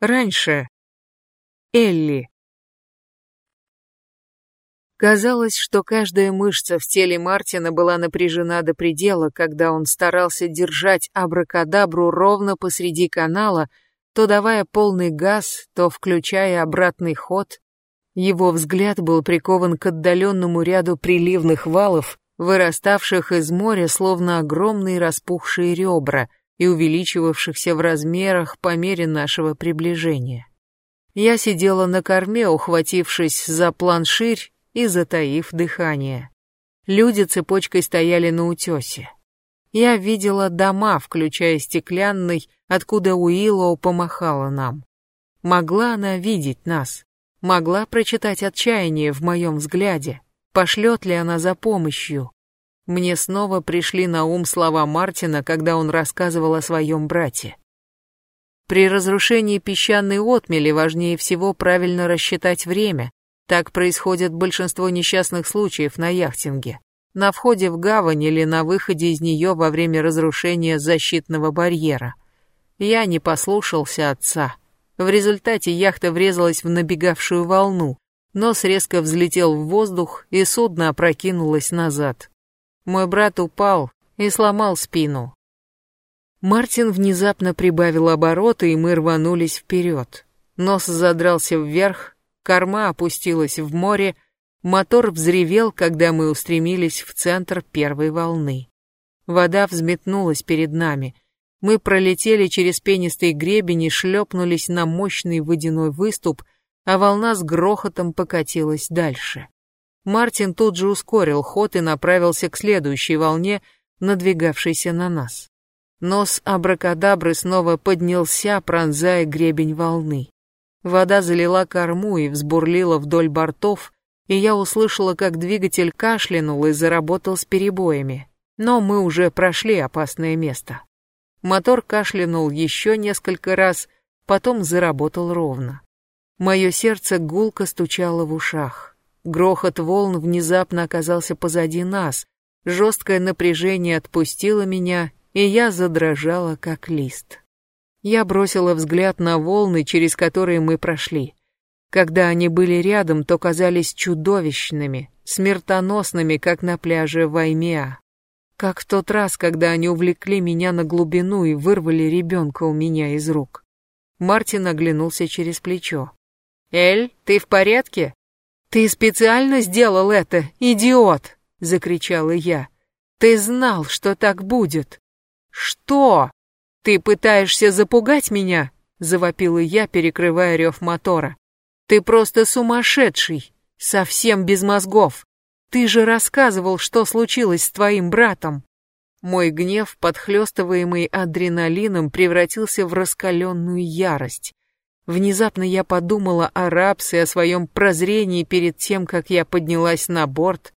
Раньше. Элли. Казалось, что каждая мышца в теле Мартина была напряжена до предела, когда он старался держать абракадабру ровно посреди канала, то давая полный газ, то включая обратный ход. Его взгляд был прикован к отдаленному ряду приливных валов, выраставших из моря словно огромные распухшие ребра и увеличивавшихся в размерах по мере нашего приближения. Я сидела на корме, ухватившись за планширь и затаив дыхание. Люди цепочкой стояли на утесе. Я видела дома, включая стеклянный, откуда Уиллоу помахала нам. Могла она видеть нас? Могла прочитать отчаяние в моем взгляде? Пошлет ли она за помощью? Мне снова пришли на ум слова Мартина, когда он рассказывал о своем брате. При разрушении песчаной отмели важнее всего правильно рассчитать время, так происходит большинство несчастных случаев на яхтинге. На входе в гавань или на выходе из нее во время разрушения защитного барьера. Я не послушался отца. В результате яхта врезалась в набегавшую волну. Нос резко взлетел в воздух, и судно опрокинулось назад. Мой брат упал и сломал спину. Мартин внезапно прибавил обороты, и мы рванулись вперед. Нос задрался вверх, корма опустилась в море, мотор взревел, когда мы устремились в центр первой волны. Вода взметнулась перед нами. Мы пролетели через пенистый гребень и шлепнулись на мощный водяной выступ, а волна с грохотом покатилась дальше. Мартин тут же ускорил ход и направился к следующей волне, надвигавшейся на нас. Нос абракадабры снова поднялся, пронзая гребень волны. Вода залила корму и взбурлила вдоль бортов, и я услышала, как двигатель кашлянул и заработал с перебоями. Но мы уже прошли опасное место. Мотор кашлянул еще несколько раз, потом заработал ровно. Мое сердце гулко стучало в ушах. Грохот волн внезапно оказался позади нас. Жесткое напряжение отпустило меня, и я задрожала, как лист. Я бросила взгляд на волны, через которые мы прошли. Когда они были рядом, то казались чудовищными, смертоносными, как на пляже Ваймеа. Как в тот раз, когда они увлекли меня на глубину и вырвали ребенка у меня из рук. Мартин оглянулся через плечо. «Эль, ты в порядке?» «Ты специально сделал это, идиот!» — закричала я. «Ты знал, что так будет!» «Что?» «Ты пытаешься запугать меня?» — завопила я, перекрывая рев мотора. «Ты просто сумасшедший, совсем без мозгов. Ты же рассказывал, что случилось с твоим братом». Мой гнев, подхлестываемый адреналином, превратился в раскаленную ярость. Внезапно я подумала о рабсе, о своем прозрении перед тем, как я поднялась на борт.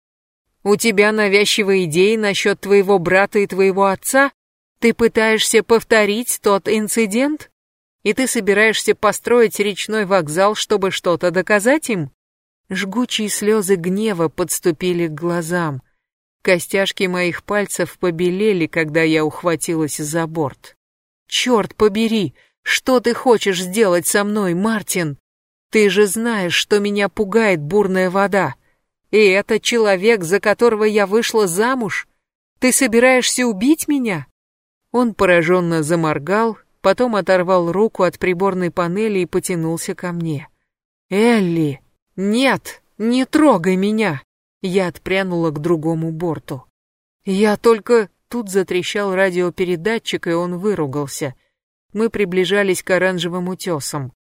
«У тебя навязчивые идеи насчет твоего брата и твоего отца?» Ты пытаешься повторить тот инцидент? И ты собираешься построить речной вокзал, чтобы что-то доказать им? Жгучие слезы гнева подступили к глазам. Костяшки моих пальцев побелели, когда я ухватилась за борт. «Черт побери! Что ты хочешь сделать со мной, Мартин? Ты же знаешь, что меня пугает бурная вода. И это человек, за которого я вышла замуж? Ты собираешься убить меня?» Он пораженно заморгал, потом оторвал руку от приборной панели и потянулся ко мне. «Элли! Нет! Не трогай меня!» Я отпрянула к другому борту. «Я только...» Тут затрещал радиопередатчик, и он выругался. Мы приближались к оранжевым утесам.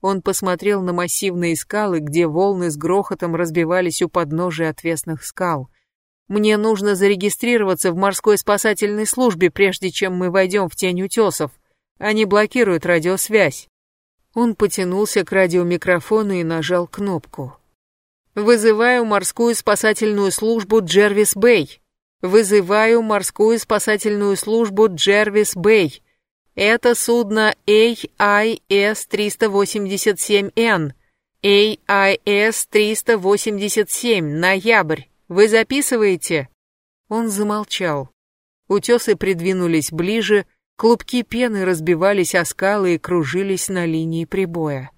Он посмотрел на массивные скалы, где волны с грохотом разбивались у подножия отвесных скал. Мне нужно зарегистрироваться в морской спасательной службе, прежде чем мы войдем в тень утесов. Они блокируют радиосвязь. Он потянулся к радиомикрофону и нажал кнопку. «Вызываю морскую спасательную службу Джервис Бэй. Вызываю морскую спасательную службу Джервис Бэй. Это судно AIS-387N. AIS-387, ноябрь. Вы записываете?» Он замолчал. Утесы придвинулись ближе, Клубки пены разбивались о скалы и кружились на линии прибоя.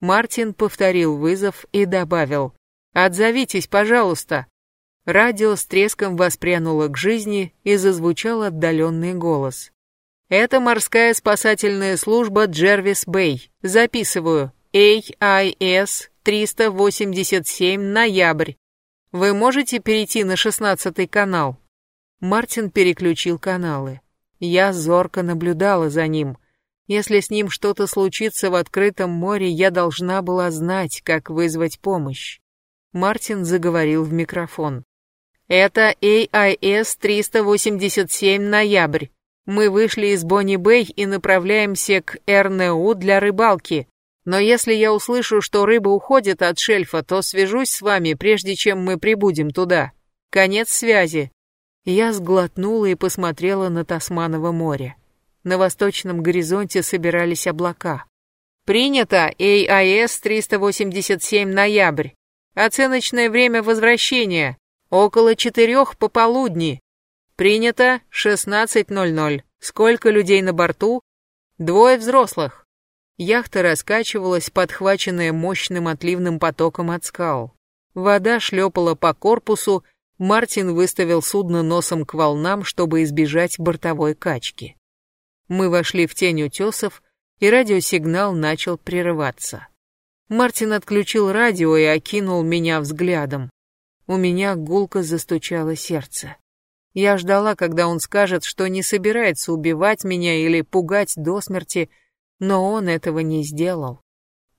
Мартин повторил вызов и добавил «Отзовитесь, пожалуйста». Радио с треском воспрянуло к жизни и зазвучал отдаленный голос. «Это морская спасательная служба Джервис Бэй. Записываю. AIS 387 ноябрь. Вы можете перейти на шестнадцатый канал?» Мартин переключил каналы. Я зорко наблюдала за ним. Если с ним что-то случится в открытом море, я должна была знать, как вызвать помощь. Мартин заговорил в микрофон. «Это AIS-387 ноябрь. Мы вышли из Бонни-Бэй и направляемся к РНУ для рыбалки. Но если я услышу, что рыба уходит от шельфа, то свяжусь с вами, прежде чем мы прибудем туда. Конец связи. Я сглотнула и посмотрела на Тасманово море. На восточном горизонте собирались облака. Принято AIS-387 ноябрь. Оценочное время возвращения. Около четырех пополудни. Принято 16.00. Сколько людей на борту? Двое взрослых. Яхта раскачивалась, подхваченная мощным отливным потоком от скал. Вода шлепала по корпусу, Мартин выставил судно носом к волнам, чтобы избежать бортовой качки. Мы вошли в тень утесов, и радиосигнал начал прерываться. Мартин отключил радио и окинул меня взглядом. У меня гулко застучало сердце. Я ждала, когда он скажет, что не собирается убивать меня или пугать до смерти, но он этого не сделал.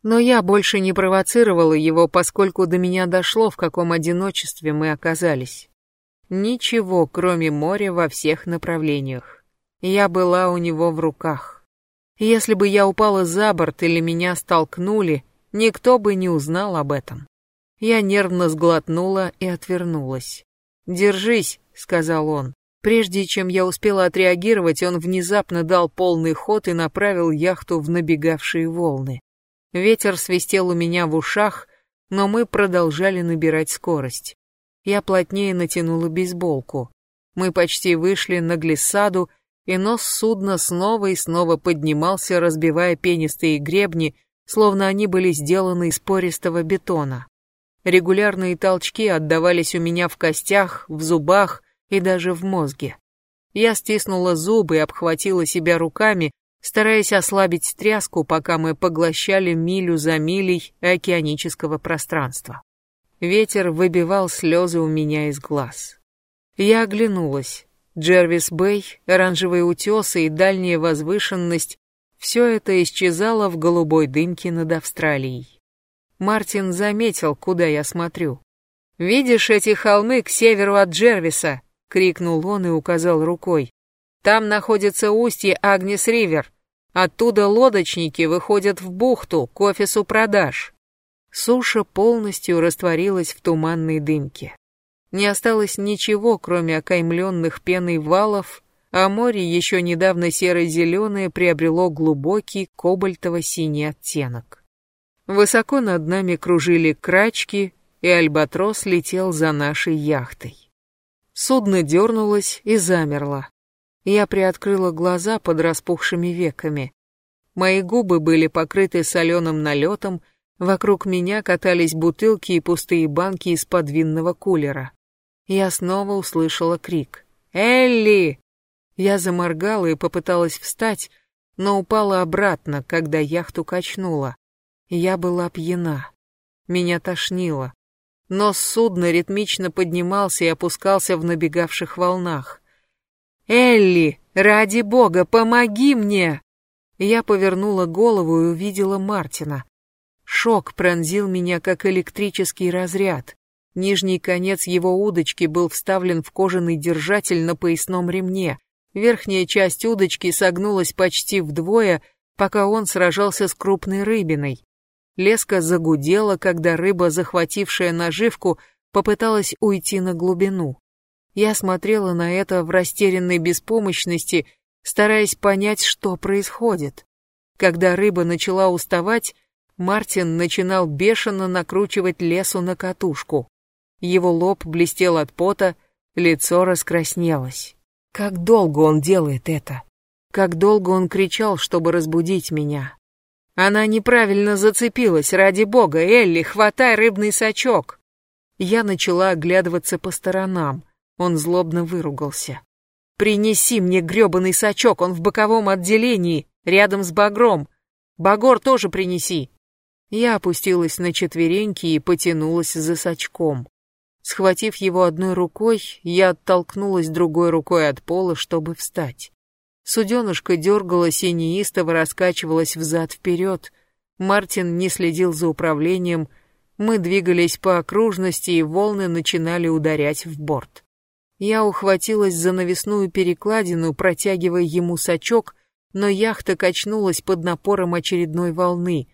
Но я больше не провоцировала его, поскольку до меня дошло, в каком одиночестве мы оказались. Ничего, кроме моря во всех направлениях. Я была у него в руках. Если бы я упала за борт или меня столкнули, никто бы не узнал об этом. Я нервно сглотнула и отвернулась. «Держись», — сказал он. Прежде чем я успела отреагировать, он внезапно дал полный ход и направил яхту в набегавшие волны. Ветер свистел у меня в ушах, но мы продолжали набирать скорость. Я плотнее натянула бейсболку. Мы почти вышли на глиссаду, и нос судна снова и снова поднимался, разбивая пенистые гребни, словно они были сделаны из пористого бетона. Регулярные толчки отдавались у меня в костях, в зубах, и даже в мозге. Я стиснула зубы и обхватила себя руками, стараясь ослабить тряску, пока мы поглощали милю за милей океанического пространства. Ветер выбивал слезы у меня из глаз. Я оглянулась. Джервис Бэй, оранжевые утесы и дальняя возвышенность — все это исчезало в голубой дымке над Австралией. Мартин заметил, куда я смотрю. «Видишь эти холмы к северу от Джервиса?» — крикнул он и указал рукой. «Там находится устье Агнес-Ривер. Оттуда лодочники выходят в бухту к офису продаж». Суша полностью растворилась в туманной дымке. Не осталось ничего, кроме окаймленных пеной валов, а море, еще недавно серо-зеленое, приобрело глубокий кобальтово-синий оттенок. Высоко над нами кружили крачки, и альбатрос летел за нашей яхтой. Судно дернулось и замерло. Я приоткрыла глаза под распухшими веками. Мои губы были покрыты соленым налетом, вокруг меня катались бутылки и пустые банки из-под винного кулера. Я снова услышала крик. «Элли!» Я заморгала и попыталась встать, но упала обратно, когда яхту качнула. Я была пьяна. Меня тошнило. Нос судна ритмично поднимался и опускался в набегавших волнах. «Элли, ради бога, помоги мне!» Я повернула голову и увидела Мартина. Шок пронзил меня, как электрический разряд. Нижний конец его удочки был вставлен в кожаный держатель на поясном ремне. Верхняя часть удочки согнулась почти вдвое, пока он сражался с крупной рыбиной. Леска загудела, когда рыба, захватившая наживку, попыталась уйти на глубину. Я смотрела на это в растерянной беспомощности, стараясь понять, что происходит. Когда рыба начала уставать, Мартин начинал бешено накручивать лесу на катушку. Его лоб блестел от пота, лицо раскраснелось. Как долго он делает это? Как долго он кричал, чтобы разбудить меня. Она неправильно зацепилась, ради бога, Элли, хватай рыбный сачок. Я начала оглядываться по сторонам. Он злобно выругался. «Принеси мне грёбаный сачок, он в боковом отделении, рядом с багром. Багор тоже принеси». Я опустилась на четвереньки и потянулась за сачком. Схватив его одной рукой, я оттолкнулась другой рукой от пола, чтобы встать. Суденышко дергалось и неистово раскачивалось взад-вперед. Мартин не следил за управлением. Мы двигались по окружности, и волны начинали ударять в борт. Я ухватилась за навесную перекладину, протягивая ему сачок, но яхта качнулась под напором очередной волны.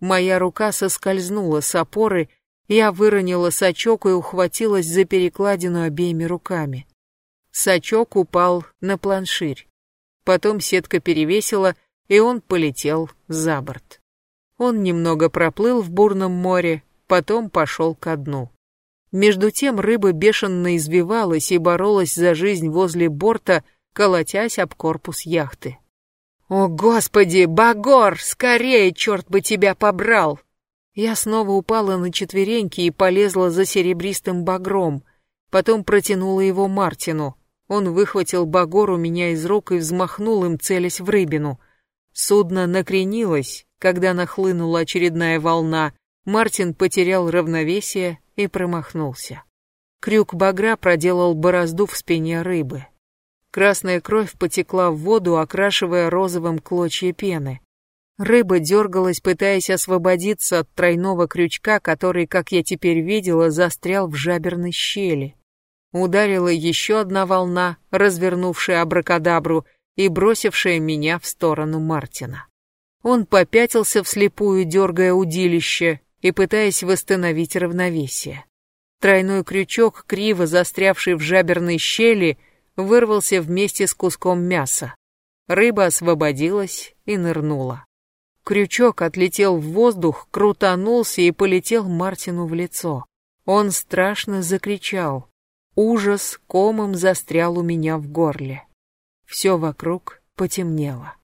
Моя рука соскользнула с опоры, я выронила сачок и ухватилась за перекладину обеими руками. Сачок упал на планширь. Потом сетка перевесила, и он полетел за борт. Он немного проплыл в бурном море, потом пошел ко дну. Между тем рыба бешено извивалась и боролась за жизнь возле борта, колотясь об корпус яхты. «О, Господи, Багор, скорее, черт бы тебя побрал!» Я снова упала на четвереньки и полезла за серебристым багром, потом протянула его Мартину. Он выхватил багор у меня из рук и взмахнул им, целясь в рыбину. Судно накренилось, когда нахлынула очередная волна. Мартин потерял равновесие и промахнулся. Крюк багра проделал борозду в спине рыбы. Красная кровь потекла в воду, окрашивая розовым клочья пены. Рыба дергалась, пытаясь освободиться от тройного крючка, который, как я теперь видела, застрял в жаберной щели. Ударила еще одна волна, развернувшая абракадабру и бросившая меня в сторону Мартина. Он попятился вслепую, дергая удилище, и пытаясь восстановить равновесие. Тройной крючок, криво застрявший в жаберной щели, вырвался вместе с куском мяса. Рыба освободилась и нырнула. Крючок отлетел в воздух, крутанулся и полетел Мартину в лицо. Он страшно закричал. Ужас комом застрял у меня в горле. Все вокруг потемнело.